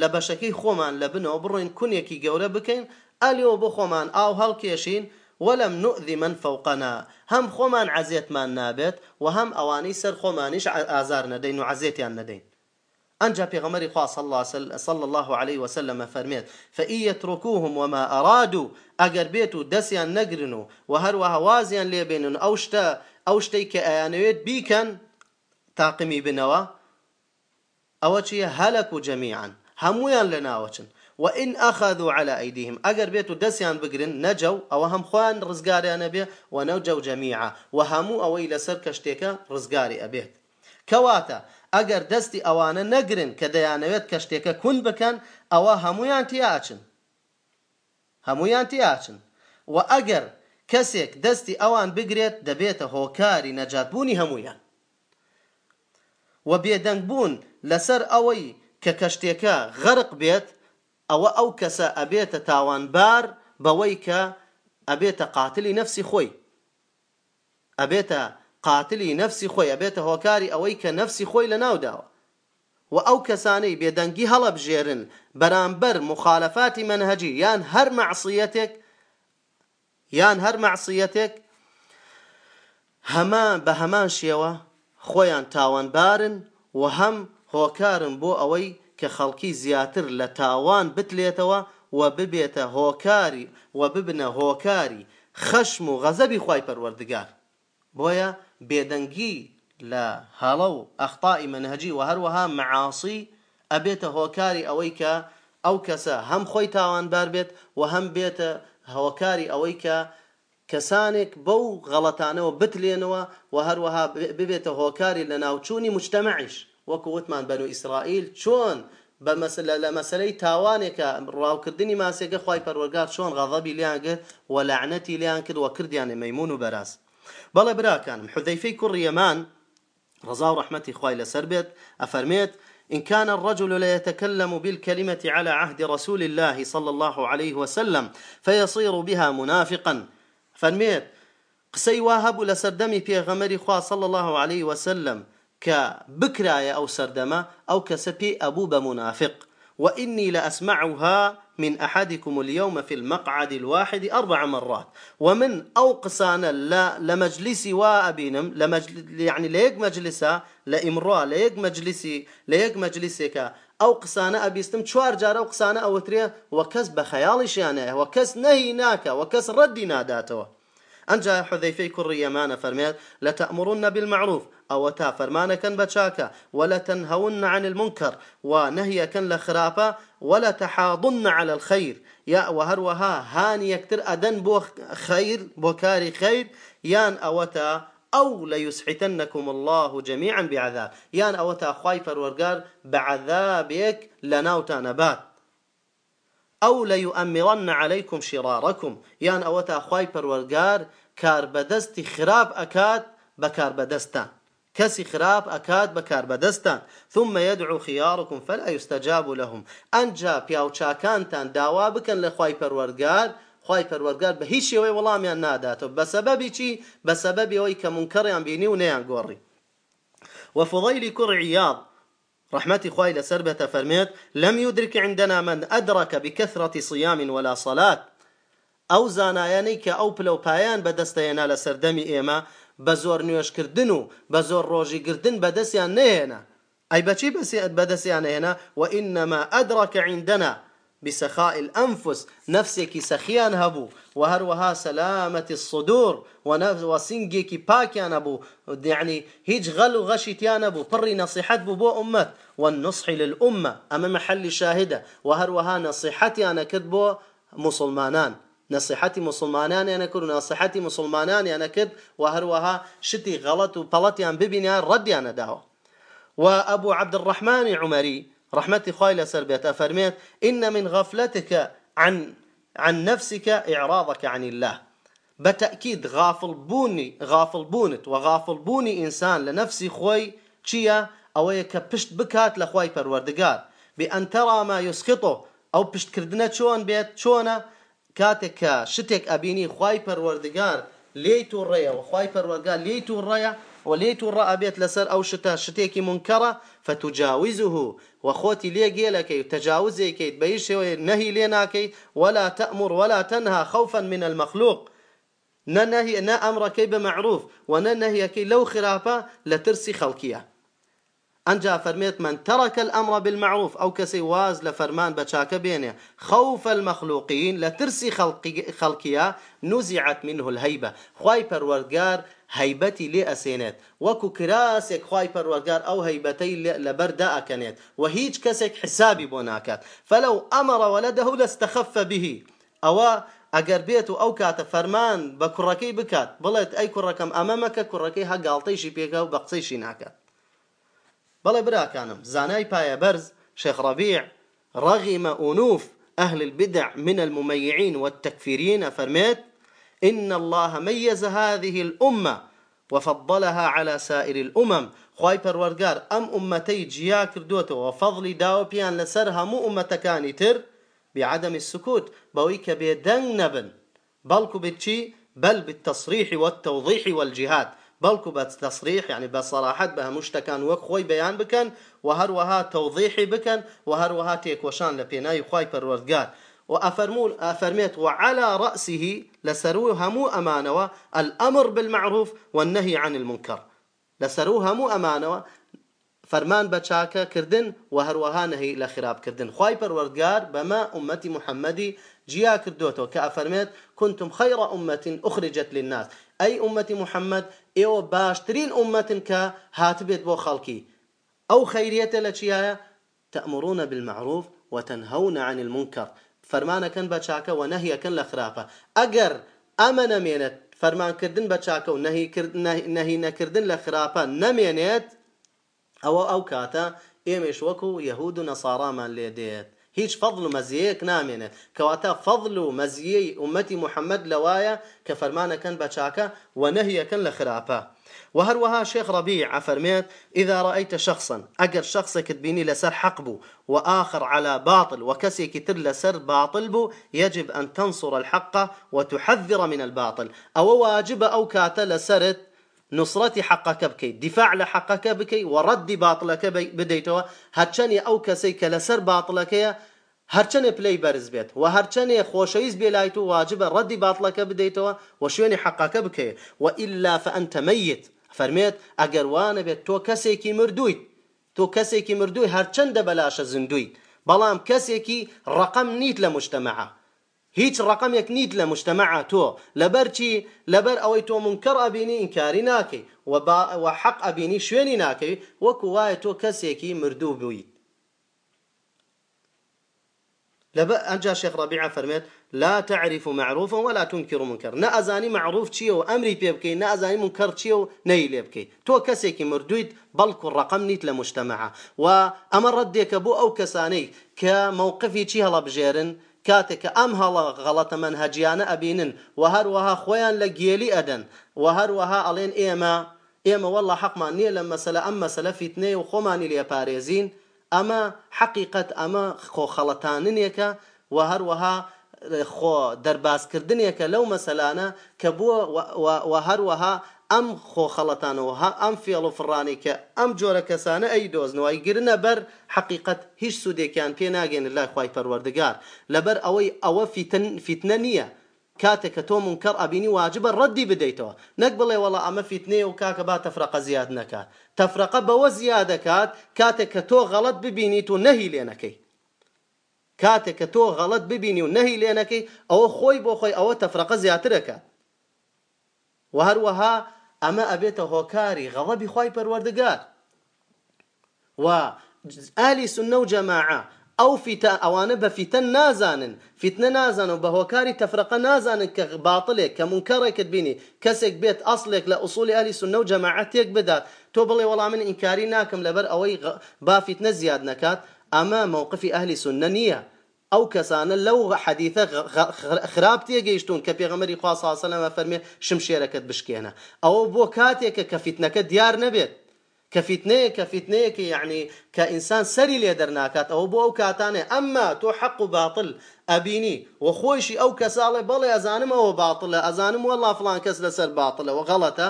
لە بەشەکەی خۆمان لە بنەوە بڕۆین کونێکی گەورە بکەین ئەلیەوە بۆ خۆمان ئاو هەڵکێشین وەلم نؤذی من فوقنا. هەم خۆمان عزیێتمان نابێت و هەم ئەوانەی سەر خۆمانیش ئازار نەدەین و عزیێتیان نەدەین. أنجا بيغمري الله صلى الله عليه وسلم فرميت فإن يتركوهم وما أرادوا أجر بيتو دسيان نقرنو وهروا هوازيان ليبينن أوشتا أوشتي كأيانويت بيكن تاقمي بنوا أوشي هلكوا جميعا همويان لناوچن وإن أخذوا على أيديهم أجر بيتو دسيان بقرن نجوا أو هم خوان رزقاري أنا بيه ونوجوا جميعا وهمو أو إلى سركشتيكا رزقاري أبيت. كواتا ئەگەر دەستی ئەوانە نەگرن کە دەیانەوێت کە شتێکە کون بکەن ئەوە هەمویان تیاچن. هەمویان تیاچن. و ئەگەر کەسێک دەستی ئەوان بگرێت دەبێتە هۆکاری نەجاتبوونی هەمویان. و بێدەنگبوون لەسەر ئەوەی کە کەشتێکە غەرق بێت ئەوە ئەو کەسە ئەبێتە تاوانبار بەوەی کە ئەبێتە قاتلی نەفسی خۆی. ئەبێتە قاتلی نفسی خۆی ئەبێتە هۆکاری ئەوەی کە نفسی خۆی لە ناوداوە و ئەو کەسانەی بێدەنگی هەڵەبژێرن بەرامبەر مخالفاتی منهجی یان هەر معسیەتێک یان هەر معسیەتێک هەمان بە هەمان شێوە خۆیان تاوانبارن و هەم هۆکارن بۆ ئەوەی کە خەڵکی زیاتر لە تاوان بتلێتەوە و ببێتە هۆکاری و ببنە هۆکاری خەشم و غەزەبی خی پەروەردگار. بۆیە بێدەنگی لە هەڵە و ئەخطائی منهجی و هەروەها معاسی ئەبێتە هۆکاری ئەوەی کە ئەو کەسە هەم خۆی تاوانبار بێت و هەم بێتە هۆکاری ئەوەی کە کەسانێک بەو غەڵەتانەوە بتلێنەوە و هەروەها ببێتە هۆکاری لە ناوچوونی مجتەمەعیش وەکو وتمان بەن و ئیسرائیل چۆن بە لە مەسلەی تاوانێکە ڕاوکردنی ماسێگە خی پەروەگار چۆن غەڵەبی لیانگرت و لەعنەتی لیان کرد و کردیانە مەمون و بەراست بەڵێ براکانم حذەیفەی کوڕی یەمان ڕزا و ڕحمەتی خوای لەسەر ئەفەرمێت إن كان الرجل لا يتكلم بالكلمة على عهد رسول الله صلى الله عليه وسلم فيصير بها منافقا. فرميت قسەی وا هەبوو لە سەردەمی پێغەمەری خوا الله عليه وسلم سەردەمە ئەو کەسە پێی ئەبوو بە منافق. وإني لأسمعها من أحدكم اليوم في المقعد الواحد أربع مرات. ومن أو قسانا لا لمجلسي وأبينم لمجل يعني ليك مجلسا لإمرأة ليك مجلسي ليك مجلسك. ئەو قسانە ئەبیستم چوار جارە و قسانە ئەوترێ وە کەس بە خەیاڵیشیانەیە وە کەس نەهی ناکە وە کەس ئەنجا حذەیفەی کوڕی ئەمانە تەمڕون بالمعروف ئەوە تا فەرمانەکەن بە چاکە ولا تنهون عن المنكر ونهيكن لخرافة ولا تحاضن على الخير. يا وهروها هاني يكتر أدن بو خير بو كاري خير. يان أوتا أو ليسحتنكم الله جميعا بعذاب. يان أو تأخواي فرورقار بعذابك لناوتا نبات أو ليؤمرن عليكم شراركم. يان أو تأخواي فرورقار كار بدست خراب أكاد بكار بدستان كسي خراب أكاد بكار بدستان ثم يدعو خياركم فلا يستجاب لهم. أنجا بياو شاكانتان داوا بكن لخواي فرورقار خی پەروەرگار بە هیچ وەڵامیان ناداتەوە. بە سەبەبی چی؟ بە سەبەبی ئەوەی کە منکەڕیان بینی و نەیان گۆڕی. وفضيل كر عياض. رحمتي خوي لسربة فرميت لم يدرك عندنا من أدرك بكثرة صيام ولا صلاة. ئەو زانایانەی کە ئەو پلە و پایان بەدەستەیەنا لە سەردەمی ئێمە بە زۆر نوێشکردن و بە زۆر ڕۆژیگردن بەدەستیان نێنە ئەی هێنا وئینەما ئەدڕکە عندنا بسخاء الأنفس نفسك سخيان هبو. وهروها سلامة الصدور وسنجيكي باكيان أبو يعني هيج غل غشيتيان أبو بري نصيحة بو أمت والنصح للأمة. أما محل شاهدة وهروها نصيحتي أنا كتبو مسلمانان. نصيحتي مسلمانان أنا كد نصيحتي مسلمانان أنا كد وهروها شتي غلط وبلطي عن ببني ردي أنا داو. وأبو عبد الرحمن عمري رحمتي لسر بيت أفرميت إن من غفلتك عن عن نفسك إعراضك عن الله. بتأكيد غافل بوني غافل بونت وغافل بوني إنسان لنفسي خوي چيا؟ أو كبشت بكات لخوي پروردگار بأن ترى ما يسخطه أو بشت كردنا چون بيت چونا كاتك شتك أبيني خوي پروردگار ليتو الريا وخوي پروردگار ليتو الريا وليتو الرأى بيت لسر أو شتا شتيكي منكرة فتجاوزه. تەجاوزێکیت بە هیچ شێوەیە نەهی لێ ناکەیت ولا تأمر ولا تنهى خوفا من المخلوق. نەنهی نە ئەمڕەکەی بە معروف و نەنهیەکەی لەو خراپە لە ترسی خەڵکیە ئەنجا فەرمێت من ترك الأمر بالمعروف أو كسي واز لفرمان بچاك بينه خوف المخلوقين لترسي خلقي خلقيا نزعت منه الهيبة. خواي پروردگار هەیبەتی لێ ئەسێنێت وەکو کراسێک خی پەروەگار ئەو هەیبەتەی لەبەردا ئەکەنێت و هیچ کەسێک حسابی بۆ ناکات فەلو ئەمەڕەوە لە دەهو لەستەخەفە بهی ئەوە ئەگەر بێت و ئەو کاتە فەرمان بە کوڕەکەی بکات بڵێت ئەی کوڕەکەم ئەمە مەکە کوڕەکەی هەگاڵتەیشی پێکە و بە قسەیشی ناکات بەڵێ براکانم زانای رغم أنوف أهل البدع من المميعين والتكفيرين فرميت إن الله ميز هذه الأمة وفضلها على سائر الأمم. خی پەروەرگار ئەم ئومەتەی جیا کردوێتەوە فەضلی داوە پیان لەسەر هەموو ئومەتەکانی تر بعدم السكوت کە بێدەنگ نەبن. بەڵکو بچی بل بالتصريح والتوضيح والجهاد. بەڵکو بە تصريح يعني بصراحت بە هەموو شتەکان وەک خۆی بەیان بکەن و هەروەها تەوضیحی بکەن و هەروەها تێکۆشان لە پێناوی خی پەروەردگار. وأفرمون أفرميت وعلى رأسه لسرو همو أمانة الأمر بالمعروف والنهي عن المنكر. لسرو همو أمانة فرمان بچاکە کردن و هەروەها نەهی لە خراپکردن خی پەروەردگار بەمە ئومەتی محەممەدی جیا کردوێتەوە کە كنتم خير أمة أخرجت للناس. أي أمة محمد إيو باشترين أمة كا هاتبت بو خلقي أو خيرية لشيايا تأمرون بالمعروف وتنهون عن المنكر. فەرمانەکەن بە چاکە و نەهیەکەن لە خراپە. ئەگەر ئەمە نەمێنێت فەرمانکردن بە چاکە و نەهی نەکردن لە خراپە نەمێنێت ئەوە ئەو کاتە ئێمەش وەکو یەهود و نەساڕامان لێ دێت. و مەزیەیەک نامێنێت. کەواتە فەضل و مەزیەی ئومەتی محەممەد لەوایە کە فەرمانەکەن بە چاکە خراپە. وهروها شيخ ربيع أفرميت إذا رأيت شخصا أجر شخصك تبيني لسر حقبو وآخر على باطل وكسي كتر لسر باطل بو يجب أن تنصر الحق وتحذر من الباطل. أو واجب أو كات لسرت نصرتي حقك بكي دفاع لحقك بكي ورد باطلك بديتوا هاتشاني أو كسي كلسر باطلك هەرچەنێ پلەی بەرز بێت و هەرچەنێ خۆشەویست بێلایت و واجبە ڕەدی باتڵەکە بدەیتەوە و شوێنی حقاکە بکەیت و ئللا فەئەنتەمەیت فەرمێت ئەگەر وانە بێت تۆ کەسێکی مردوویت. تۆ کەسێکی مردووی هەرچەندە بەلاشە زیندویت بەڵام کەسێکی ڕقم نیت لە مشتەمەعە هیچ ڕقمێک نیت لە مشتەمەعە تۆ. لەبەرچی لەبەر ئەوەی تۆ منکەڕ ئەبینی ئینکاری ناکەی. و حەق ئەبینی شوێنی ناکەی. وەکو وایە تۆ کەسێکی مردوو بوویت. أنجا شيخ ربيعة فرميت لا تعرف معروفا ولا تنكر منكر. نا أزاني معروف تشيو أمري بيبكي نا أزاني منكر تشيو نيل بكي تو كسيكي مردويد بلكو الرقم نيت لمجتمعه وأمر رديك بو أو كساني كموقفي تشي هلا بجيرن کاتێک کە ئەم هەڵە غەڵەتە منهجیانە ئەبینن. و هەروەها خۆیان لە گێلی ئەدەن. و هەروەها ئەڵێن ئێمە ئێمە وەڵە حەقمان نییە لە مەسلە ئەم مەسلە فیتنێ و خۆمانی ئەمە حقیقت ئەمە خۆخەڵەتاننێکە و هەروەها خۆ دەربازکردنێکە لەو مەسەلانە کە بووە هەروەها ئەم خۆخەڵەتانەوە ئەم فێڵ و فڕانی کە ئەم جۆرە کەسانە ئەی دۆزنەوەی گرنە بەر حقیقت هیچ سوودێکیان پێ ناگەن لای خی پەروەردگار. لەبەر ئەوەی ئەوە فیتنە نییە. کاتێک کە تۆ منکەڕ ئەبینی واجبە ڕەدی بدەیتەوە. نەک بڵێ وڵە ئەمە فیتنێ و کاکە با تەفرەقە زیاد نەکات تەفرەقە بەوە زیاد دەکات کاتێک کە تۆ غەڵت ببینیت و نەهی لێنەکەی. کاتێک کە تۆ غەڵت ببینی و نەهی لێنەکەی ئەوە خۆی بۆ خۆی ئەوە تەفرەقە زیاترەکە و هەروەها ئەمە ئەبێتە هۆکاری غەڵەبی خی پەروەردەگار و ئالی سنە و جەماعە ئەو فیتە ئەوانە بە فیتە نازانن. فیتنە نازانن و بە هۆکاری تەفرەقە نازانن کە باتڵێک کە منکەڕێکت بینی کەسێک بێت ئەسڵێک لە ئوسولی ئەلی سنە و جەماعەتێک بدات بڵێ وەڵام من ناکەم لەبەر ئەوەی با زیاد نەکات ئەمە مووقفی ئەهلی سنە نییە ئەو کەسانە لەو حەدیثە خراپ تێگەیشتون کە پێغەمەری خواسەلەمە فەرمێ شمشێرەکەت بشکێنە ئەوە بۆ کاتێکە کە فیتنەکە دیار نەبێت کە فیتنەیە کە فیتنەیەکی یعنی کە ئینسان سەری لێ دەرناکات ئەوە بۆ ئەو کاتانێ ئەمما تۆ حەق و باطل ئەبینی و خۆشی ئەو کەساڵێ بەڵێ ئەزانم ئەوە باطلە ئەزانم وەڵا فلان کەس لەسەر باطلەوە غەڵەتە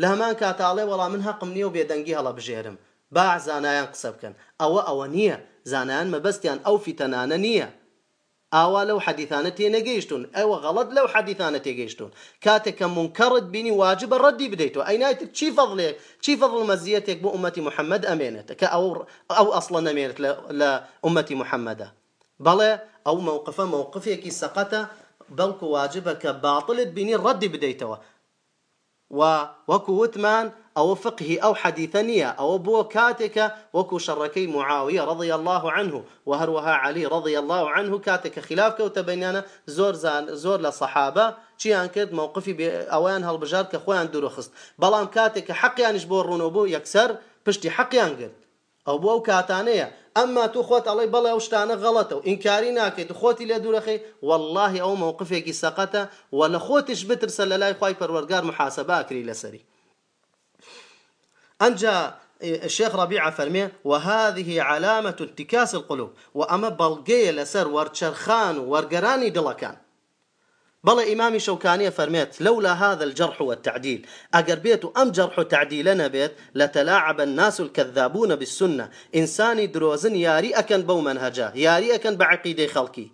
لە هەمان کاتاڵێ وەڵام من حەقم نییە و بێدەنگی هەڵە بژێرم با زانایان قسە بکەن. ئەوە ئەوە نییە. زانایان مەبەستیان ئەو فیتەنانە نییە. تێنەگەیشتون ئەوە غەڵت لەو حەدیثانە تێگەیشتون کاتێک کە منکەڕت بینی واجبە ڕەدی بدەیتەوە ئەینایت چی فەضلێک چی فەضڵ مەزیەتێک بۆ ئومەتی محەممەد ئەمێنێتە کە ئەو ئەو ئەسڵە نەمێنێت لە ئومەتی محەممەدە بەڵێ ئەو مووقفە مووقفێکی سەقەتە بەڵکو واجبە کە باڵت بینی ڕەدی بدەیتەوە و وەکو وتمان ئەو حەدیثە نییە ئەوە بۆ کاتێکە وەکو شەڕەکەی معاویە رضی الله عنه و هەروەها علی رضی الله عنه کاتێکە خلاف کەوتە بینانە زۆر زۆر لە سەحابە چیان کرد مووقفی ئەویان هەڵبژار کە خۆیان دوورخست بەڵام کاتێکە حەقیانش ڕوونەوە بوو یەکسەر پشتی حەقیان کرد ئەو بۆ ئەو ئەمما تو خۆت ئەڵێ بەڵێ ئەو شتانە غەڵەتە و ئینکاری ناکەیت خۆتی لێ دوورەخی واللهی ئەو مووقفێکی سەقەتە و لە خۆتیش بترسە لە لای خی پەروەرگار محاسباکری لەسەری أنجا الشيخ ربيعة فرمي وهذه علامة انتكاس القلوب وأما بلقية لسر ورشرخان ورقراني دلكان. بەڵێ ئیمامی شەوکانیە فەرمێت لەولا هذا الجرح والتعديل ئەم جەرح و تعدیلە نەبێت لە تەلاعب الناس الكذابون بالسنة. یاری ئەکەن بەو منهجە یاری ئەکەن بە عقیدەی خەڵکی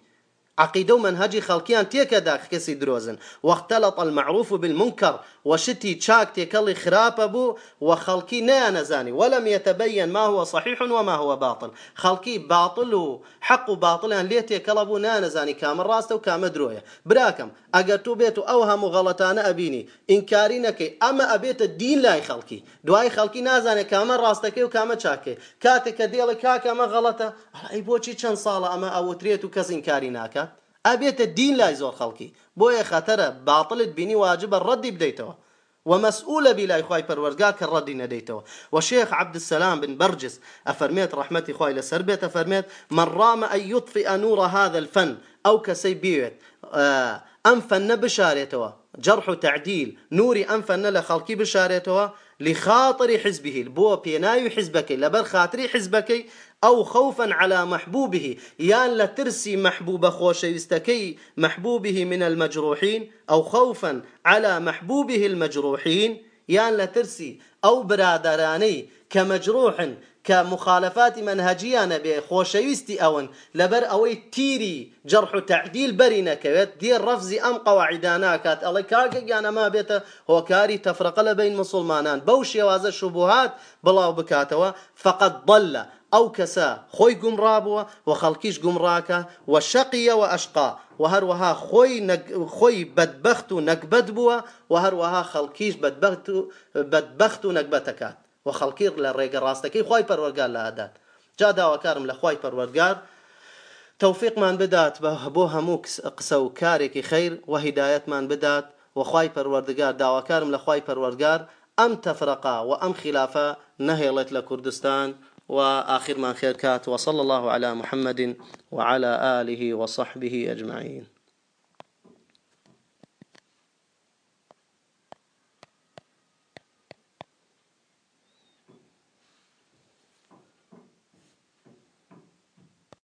عقيدة ومنهجي خلقيان تيكا داخ كسي دروزن. واختلط المعروف بالمنكر وشتي تشاك تيكالي خراب بو وخلقي نا نزاني ولم يتبين ما هو صحيح وما هو باطل. خلقي باطل وحق باطل ان ليه تيكالبو نا نزاني كامل راسته وكامل دروية. براكم اگر تو بيتو أوهم غلطانا أبيني. إنكاري نكي أما أبيت الدين لاي خلقي. دواي خلقي نازاني كامل راستكي وكامل شاكي. كاتك ديالي كاكا ما غلطة؟ أي بوچي چند صالة أما أو تريتو كز ئەبێتە دین لای زۆر خەڵکی بۆیە خەتەرە باڵت بینی واجبە ڕەدی بدەیتەوە ومسؤول بلا خواي پروردگار كردي نديته وشيخ عبد السلام بن برجس أفرميت رحمتي خواي لسربيت أفرميت من رام أن يطفئ نور هذا الفن أو كسي بيوت آه ئەم فەنە بشارێتەوە جەرح و تعدیل نوری ئەم فەنە لە خەڵکی بشارێتەوە لخاطر حزبه بۆ پێناوی حزبەکەی لەبەر خااتری حزبەکەی ئەو خوفا على محبوبه. يان لا ترسي محبوب خوشويستكي محبوبه من المجروحين أو خوفا على محبوبه المجروحين. يان لا ترسي أو برادراني كمجروح کە مخالفاتی منهجیانە بێ خۆشەویستی ئەون لەبەر ئەوەی تیری جەرح و تعدیل بەری نەکەوێت دی ڕفزی ئەم قەواعیداناکات ئەڵێ کاگەگیانەما بێتە هۆکاری تەفرەقە لە بین مسلمانان بەو شێوازە شوبهات بڵاو بکاتەوە فقط ضلە ئەو کەسە خۆی گومڕابووە و خەڵکیش گومڕاکە و شەقیە و ئەشقا و هەروەها خۆی خۆی بەدبەخت و نەکبەت بووە و هەروەها خەڵکیش بەدبەخت و خەڵکی لە ڕێگە ڕاستەکەی خی پەروەرگار لە ئادات جا داواکارم لە پەروەرگار تەوفیقمان بدات بە بۆ هەموو قسە و کارێکی خیر و بدات وخی پەروەردگار داواکارم لە خی پەروەرگار ئەم تەفرقا و ئەم خلافە نەهێڵێت لە کوردستان وآخر ما خير كات وصلى الله على محمد وعلى آله وصحبه أجمعين.